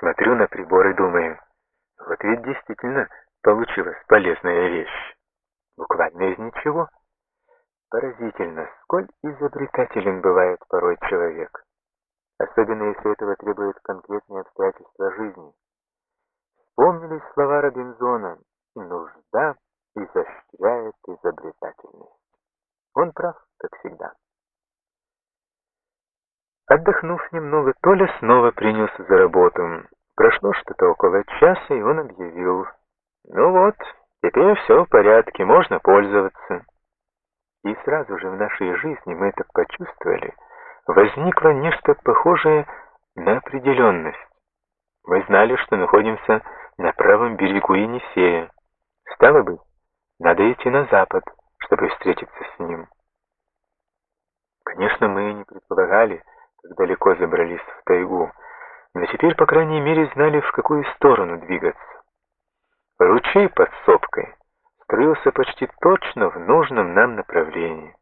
Смотрю на прибор и думаю, вот ведь действительно получилась полезная вещь. Буквально из ничего. Поразительно, сколь изобретателен бывает порой человек. Особенно если этого требует конкретные обстоятельства жизни. Вспомнились слова Робинзона «Нужда изощряет изобретательность». Он прав, как всегда. Отдохнув немного, Толя снова принялся за работу. Прошло что-то около часа, и он объявил. «Ну вот, теперь все в порядке, можно пользоваться». И сразу же в нашей жизни мы это почувствовали. Возникло нечто похожее на определенность. Мы знали, что находимся на правом берегу Енисея. Стало быть, надо идти на запад, чтобы встретиться с ним. Конечно, мы не предполагали, как далеко забрались в тайгу, но теперь, по крайней мере, знали, в какую сторону двигаться. Ручей под сопкой строился почти точно в нужном нам направлении,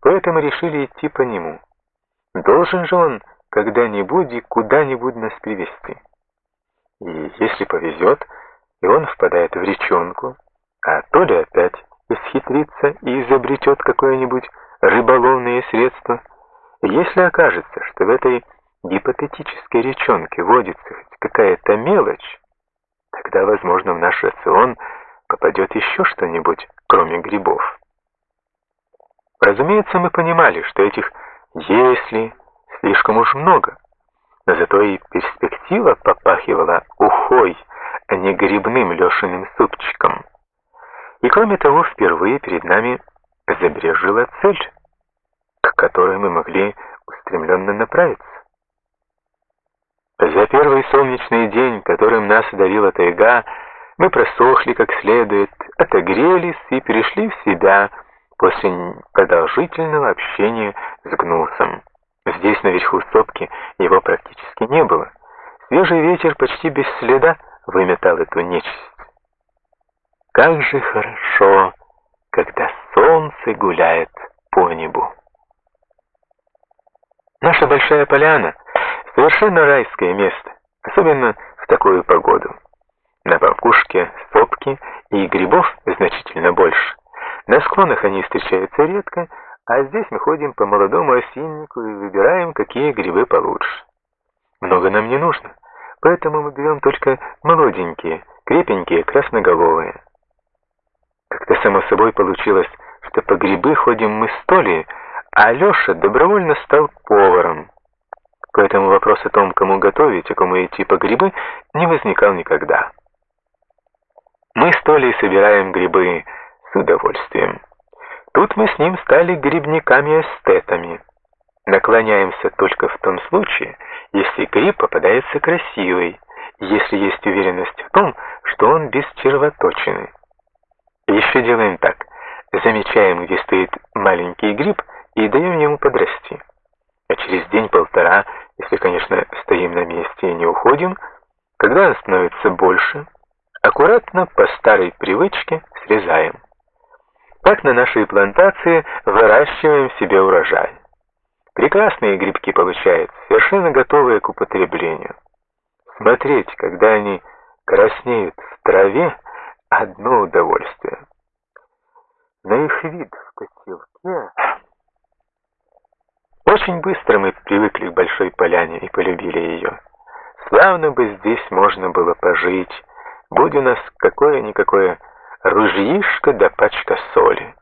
поэтому решили идти по нему. Должен же он когда-нибудь и куда-нибудь нас привести. И если повезет, и он впадает в речонку, а то ли опять исхитрится и изобретет какое-нибудь рыболовное средство — если окажется, что в этой гипотетической речонке водится хоть какая-то мелочь, тогда, возможно, в наш рацион попадет еще что-нибудь, кроме грибов. Разумеется, мы понимали, что этих «если» слишком уж много, но зато и перспектива попахивала ухой, а не грибным Лешиным супчиком. И кроме того, впервые перед нами забрежила цель — к которой мы могли устремленно направиться. За первый солнечный день, которым нас давила тайга, мы просохли как следует, отогрелись и перешли в себя после продолжительного общения с гнусом. Здесь, наверху сопки, его практически не было. Свежий ветер почти без следа выметал эту нечисть. Как же хорошо, когда солнце гуляет по небу. Наша большая поляна — совершенно райское место, особенно в такую погоду. На макушке сопки и грибов значительно больше. На склонах они встречаются редко, а здесь мы ходим по молодому осиннику и выбираем, какие грибы получше. Много нам не нужно, поэтому мы берем только молоденькие, крепенькие, красноголовые. Как-то само собой получилось, что по грибы ходим мы с Толей, а Алеша добровольно стал поваром. Поэтому вопрос о том, кому готовить, а кому идти по грибы, не возникал никогда. Мы с Толей собираем грибы с удовольствием. Тут мы с ним стали грибниками-эстетами. Наклоняемся только в том случае, если гриб попадается красивый, если есть уверенность в том, что он без червоточины. Еще делаем так. Замечаем, где стоит маленький гриб, и даем ему подрасти. А через день-полтора, если, конечно, стоим на месте и не уходим, когда он становится больше, аккуратно по старой привычке срезаем. Так на нашей плантации выращиваем себе урожай. Прекрасные грибки получаются, совершенно готовые к употреблению. Смотреть, когда они краснеют в траве, одно удовольствие. На их вид в котелке очень быстро мы привыкли к большой поляне и полюбили ее. Славно бы здесь можно было пожить, будь у нас какое-никакое ружьишко да пачка соли.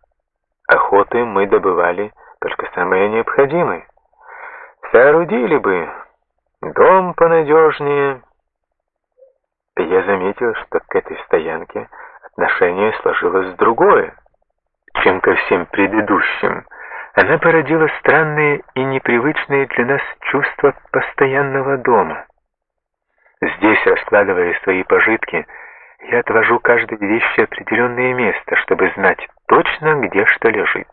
Охоты мы добывали только самое необходимое. Соорудили бы дом понадежнее. Я заметил, что к этой стоянке отношение сложилось другое, чем ко всем предыдущим — она породила странные и непривычные для нас чувства постоянного дома. Здесь, раскладывая свои пожитки, я отвожу каждой вещи определенное место, чтобы знать точно, где что лежит.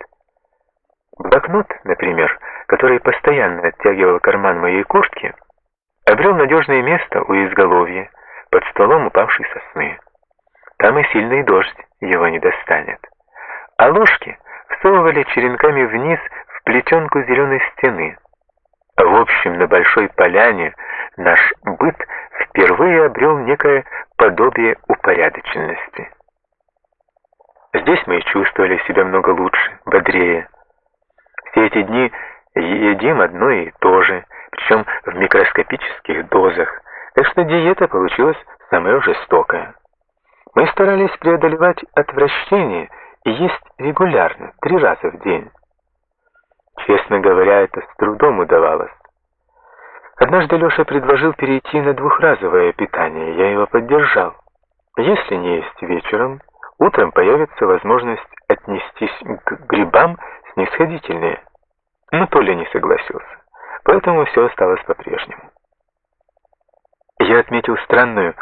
Блокнот, например, который постоянно оттягивал карман моей куртки, обрел надежное место у изголовья, под столом упавшей сосны. Там и сильный дождь его не достанет. А ложки — всовывали черенками вниз в плетенку зеленой стены. В общем, на большой поляне наш быт впервые обрел некое подобие упорядоченности. Здесь мы чувствовали себя много лучше, бодрее. Все эти дни едим одно и то же, причем в микроскопических дозах, так что диета получилась самая жестокая. Мы старались преодолевать отвращение есть регулярно, три раза в день. Честно говоря, это с трудом удавалось. Однажды Леша предложил перейти на двухразовое питание, я его поддержал. Если не есть вечером, утром появится возможность отнестись к грибам снисходительнее. Но Толя не согласился, поэтому все осталось по-прежнему. Я отметил странную,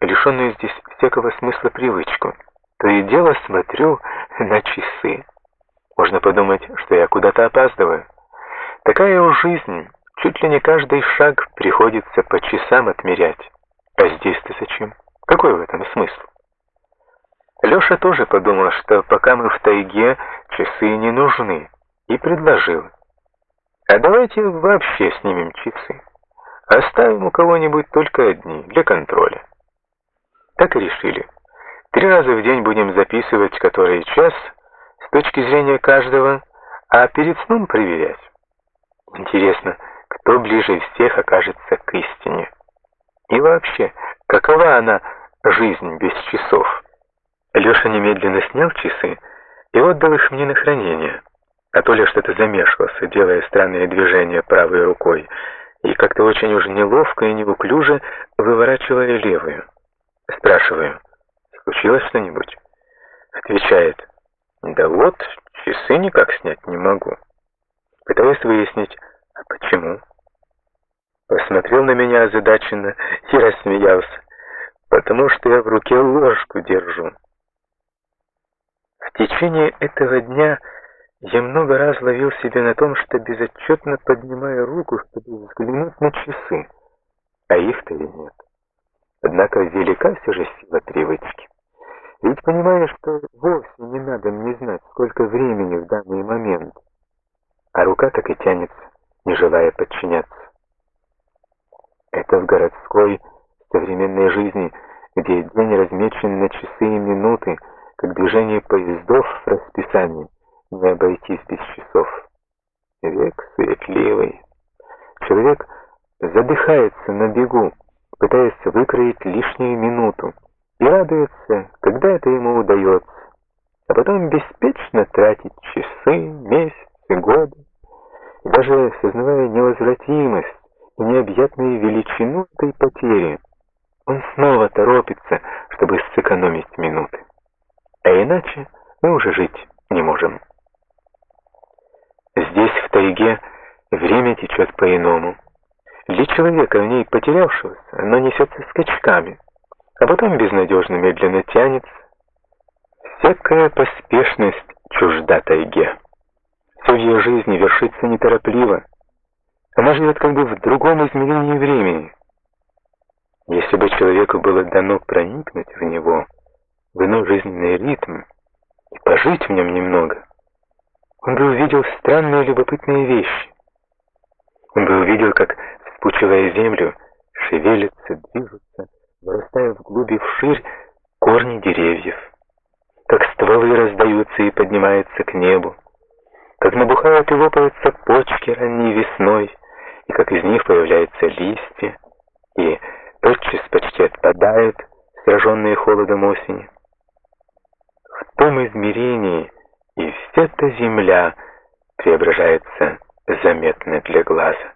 лишенную здесь всякого смысла привычку. То и дело смотрю на часы. Можно подумать, что я куда-то опаздываю. Такая уж жизнь. Чуть ли не каждый шаг приходится по часам отмерять. А здесь-то зачем? Какой в этом смысл? Леша тоже подумал, что пока мы в тайге, часы не нужны, и предложил. А давайте вообще снимем часы. Оставим у кого-нибудь только одни, для контроля. Так и решили. Три раза в день будем записывать, который час, с точки зрения каждого, а перед сном проверять. Интересно, кто ближе всех окажется к истине? И вообще, какова она, жизнь без часов? Леша немедленно снял часы и отдал их мне на хранение. А то ли что-то замешкался, делая странные движения правой рукой, и как-то очень уж неловко и неуклюже выворачивая левую. Спрашиваю, случилось что-нибудь? Отвечает, да вот, часы никак снять не могу. Пытаюсь выяснить, а почему? Посмотрел на меня озадаченно и рассмеялся, потому что я в руке ложку держу. В течение этого дня я много раз ловил себя на том, что безотчетно поднимаю руку, чтобы взглянуть на часы, а их-то и нет. Однако велика все же сила привычки. Ведь понимаешь, что вовсе не надо мне знать, сколько времени в данный момент. А рука так и тянется, не желая подчиняться. Это в городской современной жизни, где день размечен на часы и минуты, как движение поездов в расписании, не обойтись без часов. Век суетливый. Человек задыхается на бегу, пытаясь выкроить лишнюю минуту, и радуется, когда это ему удается, а потом беспечно тратить часы, месяцы, годы, и даже сознавая невозвратимость и необъятную величину этой потери, он снова торопится, чтобы сэкономить минуты. А иначе мы уже жить не можем. Здесь, в тайге, время течет по-иному. Для человека в ней потерявшегося оно несется скачками, а потом безнадежно медленно тянется. Всякая поспешность чужда тайге. Все ее жизни вершится неторопливо. Она живет как бы в другом измерении времени. Если бы человеку было дано проникнуть в него, в иной жизненный ритм, и пожить в нем немного, он бы увидел странные любопытные вещи. Он бы увидел, как вспучивая землю, шевелятся, движутся, вырастая вглубь и вширь корни деревьев, как стволы раздаются и поднимаются к небу, как набухают и лопаются почки ранней весной, и как из них появляются листья, и тотчас почти отпадают, сраженные холодом осени. В том измерении и вся эта земля преображается заметно для глаза.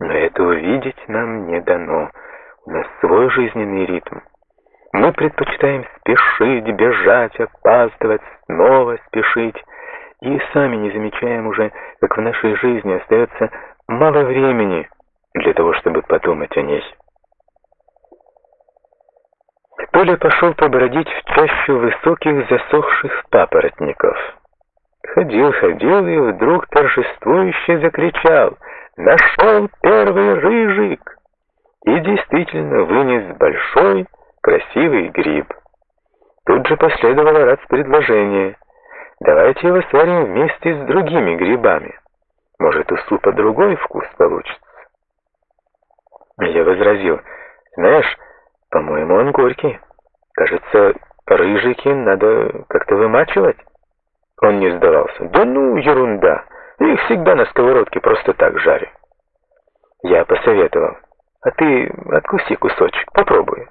Но это увидеть нам не дано. У нас свой жизненный ритм. Мы предпочитаем спешить, бежать, опаздывать, снова спешить. И сами не замечаем уже, как в нашей жизни остается мало времени для того, чтобы подумать о ней. Толя пошел побродить в чащу высоких засохших папоротников. Ходил, ходил и вдруг торжествующе закричал — нашел первый рыжик и действительно вынес большой красивый гриб. Тут же последовало раз предложение. Давайте его сварим вместе с другими грибами. Может, у супа другой вкус получится. Я возразил, знаешь, по-моему, он горький. Кажется, рыжики надо как-то вымачивать. Он не сдавался. Да ну, ерунда. Их всегда на сковородке просто так жарю. Я посоветовал. А ты откуси кусочек, попробуй.